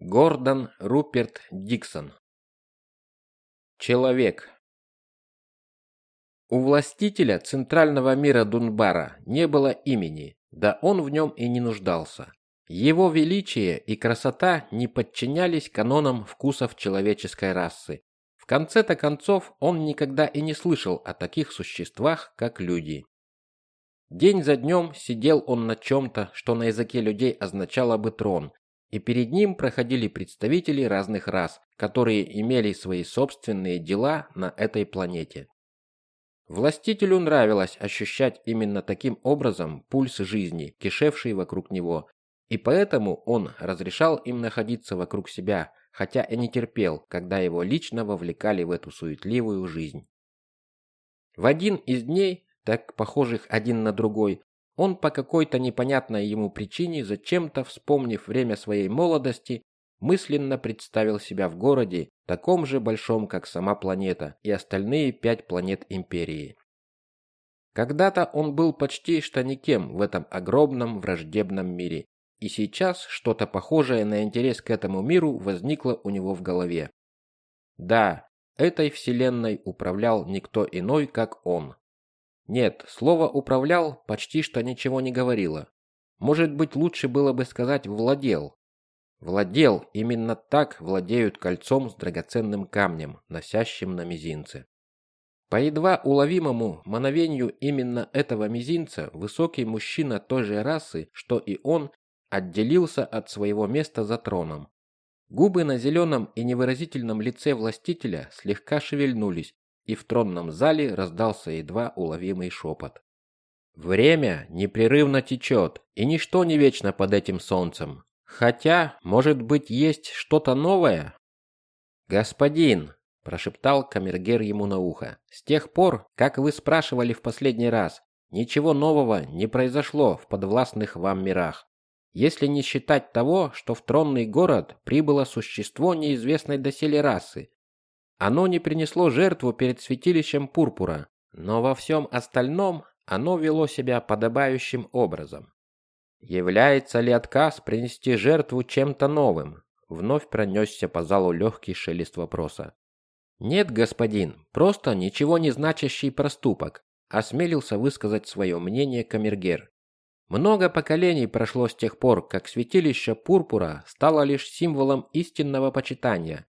Гордон Руперт Диксон. Человек. У властителя центрального мира Дунбара не было имени, да он в нем и не нуждался. Его величие и красота не подчинялись канонам вкусов человеческой расы. В конце-то концов, он никогда и не слышал о таких существах, как люди. День за днем сидел он на чем-то, что на языке людей означало бы трон, и перед ним проходили представители разных рас, которые имели свои собственные дела на этой планете. Властителю нравилось ощущать именно таким образом пульс жизни, кишевший вокруг него, и поэтому он разрешал им находиться вокруг себя, хотя и не терпел, когда его лично вовлекали в эту суетливую жизнь. В один из дней, так похожих один на другой, он по какой-то непонятной ему причине, зачем-то вспомнив время своей молодости, мысленно представил себя в городе, таком же большом, как сама планета и остальные пять планет Империи. Когда-то он был почти что никем в этом огромном враждебном мире, и сейчас что-то похожее на интерес к этому миру возникло у него в голове. Да, этой вселенной управлял никто иной, как он. Нет, слово «управлял» почти что ничего не говорило. Может быть, лучше было бы сказать «владел». Владел, именно так владеют кольцом с драгоценным камнем, носящим на мизинце. По едва уловимому мановению именно этого мизинца высокий мужчина той же расы, что и он, отделился от своего места за троном. Губы на зеленом и невыразительном лице властителя слегка шевельнулись, и в тронном зале раздался едва уловимый шепот. Время непрерывно течет, и ничто не вечно под этим солнцем. Хотя, может быть, есть что-то новое? Господин, прошептал камергер ему на ухо. С тех пор, как вы спрашивали в последний раз, ничего нового не произошло в подвластных вам мирах. Если не считать того, что в тронный город прибыло существо неизвестной доселе расы, оно не принесло жертву перед святилищем пурпура, но во всем остальном оно вело себя подобающим образом. Является ли отказ принести жертву чем-то новым? Вновь пронесся по залу легкий шелест вопроса. Нет, господин, просто ничего не значащий проступок, осмелился высказать свое мнение камергер. Много поколений прошло с тех пор, как святилище пурпура стало лишь символом истинного почитания,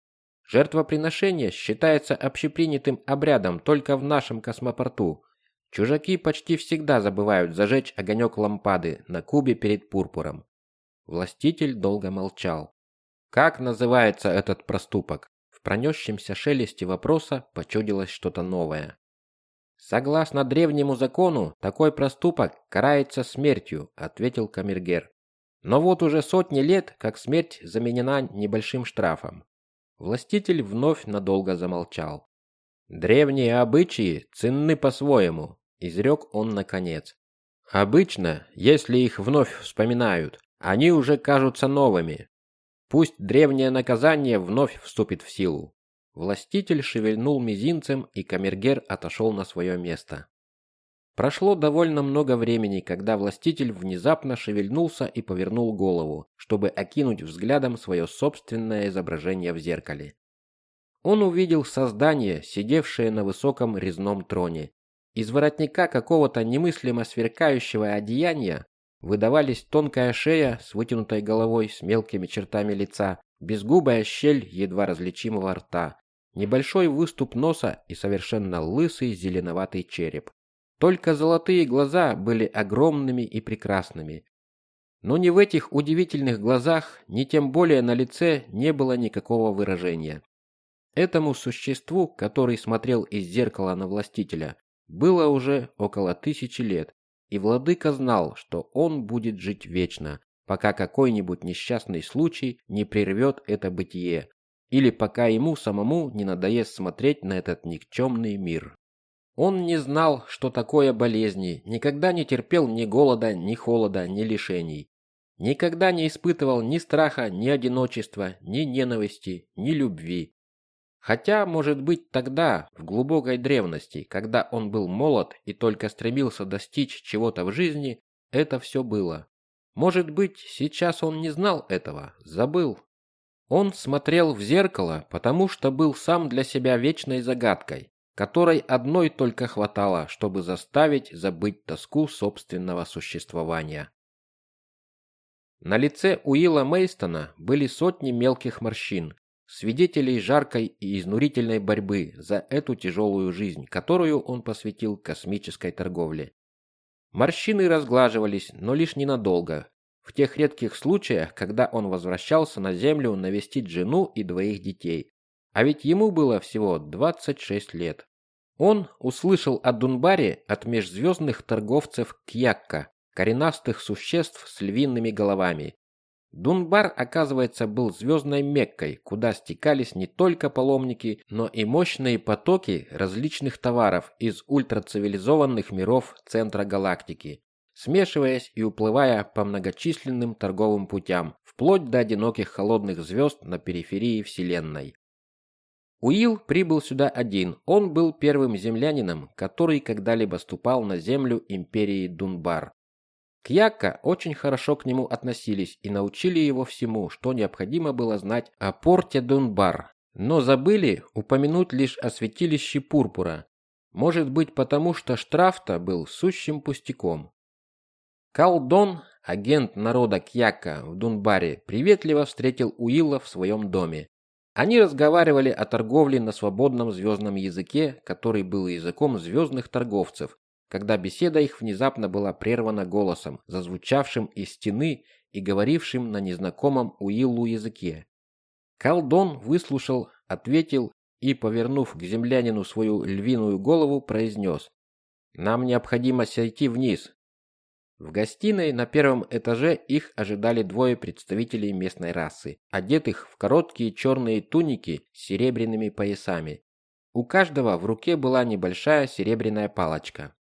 Жертвоприношение считается общепринятым обрядом только в нашем космопорту. Чужаки почти всегда забывают зажечь огонек лампады на кубе перед пурпуром. Властитель долго молчал. Как называется этот проступок? В пронесшемся шелесте вопроса почудилось что-то новое. Согласно древнему закону, такой проступок карается смертью, ответил камергер. Но вот уже сотни лет, как смерть заменена небольшим штрафом. Властитель вновь надолго замолчал. Древние обычаи ценны по-своему, изрек он наконец. Обычно, если их вновь вспоминают, они уже кажутся новыми. Пусть древнее наказание вновь вступит в силу. Властитель шевельнул мизинцем, и камергер отошел на свое место. Прошло довольно много времени, когда властитель внезапно шевельнулся и повернул голову, чтобы окинуть взглядом свое собственное изображение в зеркале. Он увидел создание, сидевшее на высоком резном троне. Из воротника какого-то немыслимо сверкающего одеяния выдавались тонкая шея с вытянутой головой с мелкими чертами лица, безгубая щель едва различимого рта, небольшой выступ носа и совершенно лысый зеленоватый череп. Только золотые глаза были огромными и прекрасными. Но ни в этих удивительных глазах, ни тем более на лице не было никакого выражения. Этому существу, который смотрел из зеркала на властителя, было уже около тысячи лет, и владыка знал, что он будет жить вечно, пока какой-нибудь несчастный случай не прервет это бытие, или пока ему самому не надоест смотреть на этот никчемный мир. Он не знал, что такое болезни, никогда не терпел ни голода, ни холода, ни лишений. Никогда не испытывал ни страха, ни одиночества, ни ненависти, ни любви. Хотя, может быть, тогда, в глубокой древности, когда он был молод и только стремился достичь чего-то в жизни, это все было. Может быть, сейчас он не знал этого, забыл. Он смотрел в зеркало, потому что был сам для себя вечной загадкой, которой одной только хватало, чтобы заставить забыть тоску собственного существования. На лице Уилла Мейстона были сотни мелких морщин, свидетелей жаркой и изнурительной борьбы за эту тяжелую жизнь, которую он посвятил космической торговле. Морщины разглаживались, но лишь ненадолго, в тех редких случаях, когда он возвращался на Землю навестить жену и двоих детей. А ведь ему было всего 26 лет. Он услышал о Дунбаре от межзвездных торговцев Кьякка, коренастых существ с львиными головами. Дунбар, оказывается, был звездной Меккой, куда стекались не только паломники, но и мощные потоки различных товаров из ультрацивилизованных миров центра галактики смешиваясь и уплывая по многочисленным торговым путям, вплоть до одиноких холодных звезд на периферии Вселенной. Уилл прибыл сюда один. Он был первым землянином, который когда-либо ступал на землю империи Дунбар. Кьяка очень хорошо к нему относились и научили его всему, что необходимо было знать о порте Дунбар, но забыли упомянуть лишь о святилище Пурпура. Может быть, потому что штраф-то был сущим пустяком. Калдон, агент народа Кьяка в Дунбаре, приветливо встретил Уилла в своем доме. Они разговаривали о торговле на свободном звездном языке, который был языком звездных торговцев, когда беседа их внезапно была прервана голосом, зазвучавшим из стены и говорившим на незнакомом Уиллу языке. Калдон выслушал, ответил и, повернув к землянину свою львиную голову, произнес «Нам необходимо сойти вниз, в гостиной на первом этаже их ожидали двое представителей местной расы, одетых в короткие черные туники с серебряными поясами. У каждого в руке была небольшая серебряная палочка.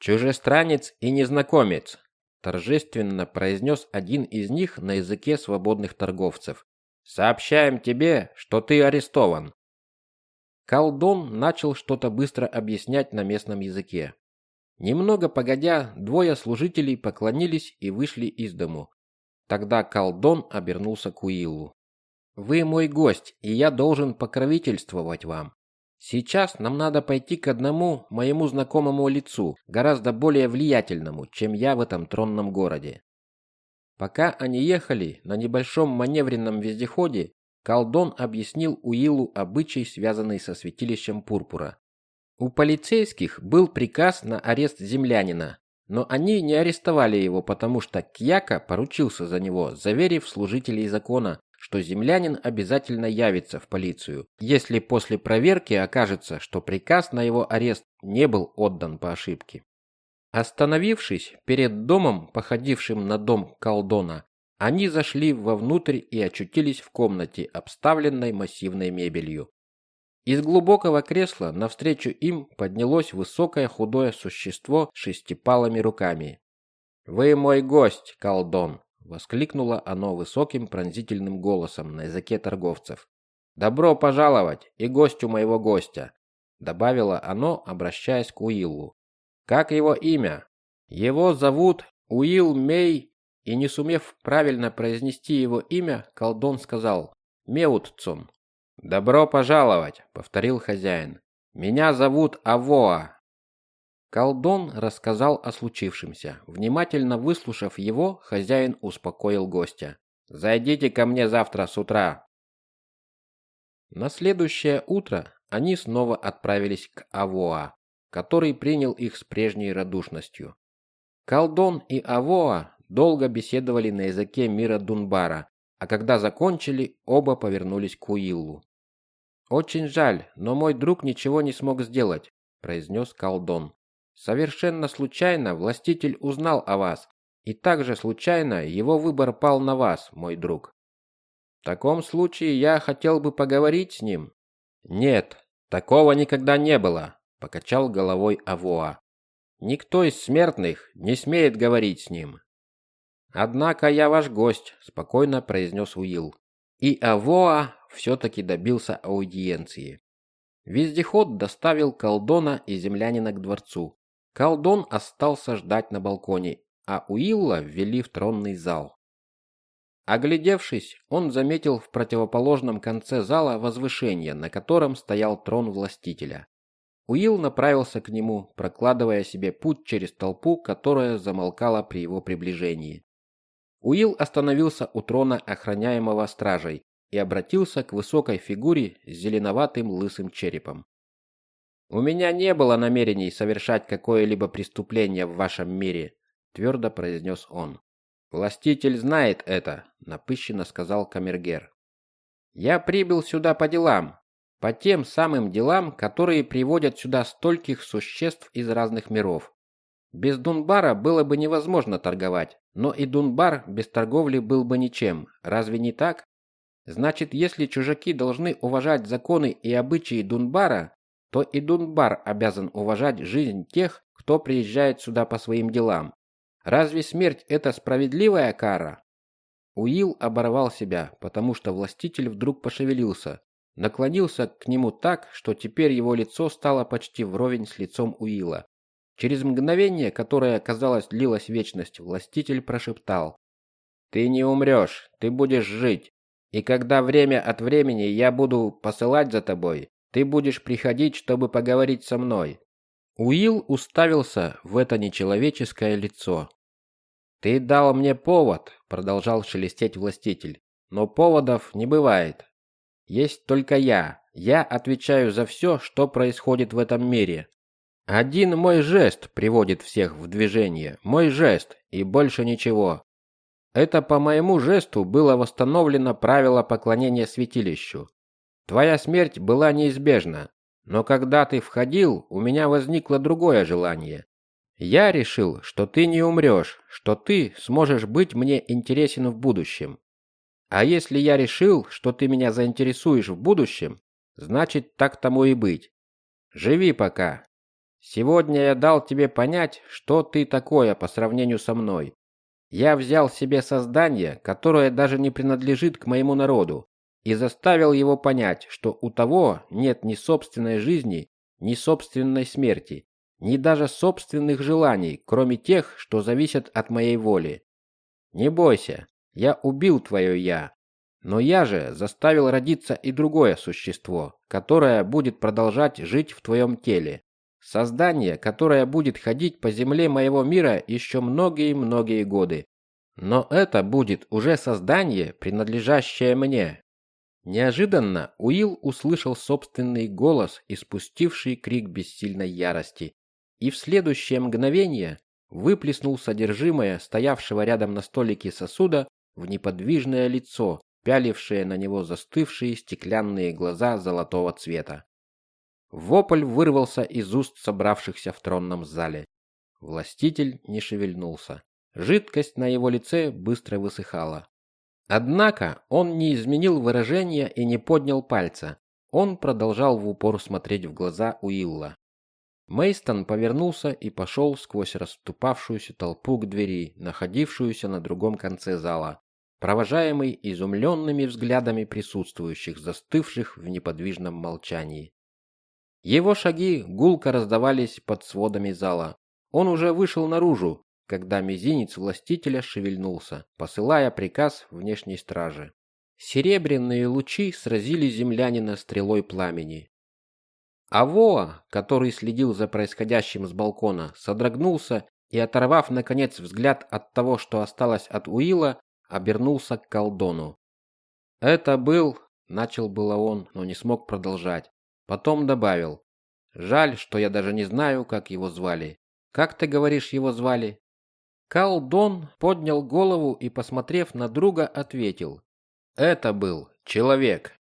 «Чужестранец и незнакомец», – торжественно произнес один из них на языке свободных торговцев. «Сообщаем тебе, что ты арестован». Колдон начал что-то быстро объяснять на местном языке. Немного погодя, двое служителей поклонились и вышли из дому. Тогда колдон обернулся к Уиллу. «Вы мой гость, и я должен покровительствовать вам. Сейчас нам надо пойти к одному моему знакомому лицу, гораздо более влиятельному, чем я в этом тронном городе». Пока они ехали на небольшом маневренном вездеходе, колдон объяснил Уиллу обычай, связанный со святилищем Пурпура. У полицейских был приказ на арест землянина, но они не арестовали его, потому что Кьяка поручился за него, заверив служителей закона, что землянин обязательно явится в полицию, если после проверки окажется, что приказ на его арест не был отдан по ошибке. Остановившись перед домом, походившим на дом колдона, они зашли вовнутрь и очутились в комнате, обставленной массивной мебелью. Из глубокого кресла навстречу им поднялось высокое худое существо с шестипалыми руками. «Вы мой гость, колдон!» — воскликнуло оно высоким пронзительным голосом на языке торговцев. «Добро пожаловать и гостю моего гостя!» — добавило оно, обращаясь к Уиллу. «Как его имя?» «Его зовут Уилл Мей...» И не сумев правильно произнести его имя, колдон сказал «Меутцон». «Добро пожаловать», — повторил хозяин. «Меня зовут Авоа». Колдон рассказал о случившемся. Внимательно выслушав его, хозяин успокоил гостя. «Зайдите ко мне завтра с утра». На следующее утро они снова отправились к Авоа, который принял их с прежней радушностью. Колдон и Авоа долго беседовали на языке мира Дунбара, а когда закончили, оба повернулись к Уиллу. «Очень жаль, но мой друг ничего не смог сделать», – произнес колдон. «Совершенно случайно властитель узнал о вас, и также случайно его выбор пал на вас, мой друг». «В таком случае я хотел бы поговорить с ним». «Нет, такого никогда не было», – покачал головой Авоа. «Никто из смертных не смеет говорить с ним». «Однако я ваш гость», – спокойно произнес Уилл. И Авоа все-таки добился аудиенции. Вездеход доставил колдона и землянина к дворцу. Колдон остался ждать на балконе, а Уилла ввели в тронный зал. Оглядевшись, он заметил в противоположном конце зала возвышение, на котором стоял трон властителя. Уилл направился к нему, прокладывая себе путь через толпу, которая замолкала при его приближении. Уилл остановился у трона, охраняемого стражей, и обратился к высокой фигуре с зеленоватым лысым черепом. У меня не было намерений совершать какое-либо преступление в вашем мире, твердо произнес он. Властитель знает это, напыщенно сказал камергер. Я прибыл сюда по делам, по тем самым делам, которые приводят сюда стольких существ из разных миров. Без Дунбара было бы невозможно торговать, но и Дунбар без торговли был бы ничем. Разве не так? Значит, если чужаки должны уважать законы и обычаи Дунбара, то и Дунбар обязан уважать жизнь тех, кто приезжает сюда по своим делам. Разве смерть это справедливая кара? Уилл оборвал себя, потому что властитель вдруг пошевелился, наклонился к нему так, что теперь его лицо стало почти вровень с лицом Уилла. Через мгновение, которое, казалось, длилась вечность, властитель прошептал: "Ты не умрешь, ты будешь жить. И когда время от времени я буду посылать за тобой, ты будешь приходить, чтобы поговорить со мной. Уилл уставился в это нечеловеческое лицо. Ты дал мне повод, продолжал шелестеть властитель. Но поводов не бывает. Есть только я. Я отвечаю за все, что происходит в этом мире. Один мой жест приводит всех в движение. Мой жест и больше ничего. Это по моему жесту было восстановлено правило поклонения святилищу. Твоя смерть была неизбежна, но когда ты входил, у меня возникло другое желание. Я решил, что ты не умрешь, что ты сможешь быть мне интересен в будущем. А если я решил, что ты меня заинтересуешь в будущем, значит, так тому и быть. Живи пока. Сегодня я дал тебе понять, что ты такое по сравнению со мной. Я взял себе создание, которое даже не принадлежит к моему народу, и заставил его понять, что у того нет ни собственной жизни, ни собственной смерти, ни даже собственных желаний, кроме тех, что зависят от моей воли. Не бойся, я убил твое я, но я же заставил родиться и другое существо, которое будет продолжать жить в твоем теле. Создание, которое будет ходить по земле моего мира еще многие-многие годы. Но это будет уже создание, принадлежащее мне, Неожиданно Уилл услышал собственный голос, испустивший крик бессильной ярости, и в следующее мгновение выплеснул содержимое стоявшего рядом на столике сосуда в неподвижное лицо, пялившее на него застывшие стеклянные глаза золотого цвета. Вопль вырвался из уст собравшихся в тронном зале. Властитель не шевельнулся. Жидкость на его лице быстро высыхала. Однако он не изменил выражения и не поднял пальца. Он продолжал в упор смотреть в глаза Уилла. Мейстон повернулся и пошел сквозь расступавшуюся толпу к двери, находившуюся на другом конце зала, провожаемый изумленными взглядами присутствующих, застывших в неподвижном молчании. Его шаги гулко раздавались под сводами зала. Он уже вышел наружу, когда мизинец властителя шевельнулся, посылая приказ внешней страже. Серебряные лучи сразили землянина стрелой пламени. Авоа, который следил за происходящим с балкона, содрогнулся и, оторвав наконец взгляд от того, что осталось от Уила, обернулся к колдону. Это был, начал было он, но не смог продолжать. Потом добавил: "Жаль, что я даже не знаю, как его звали. Как ты говоришь, его звали?" Калдон поднял голову и, посмотрев на друга, ответил: "Это был человек".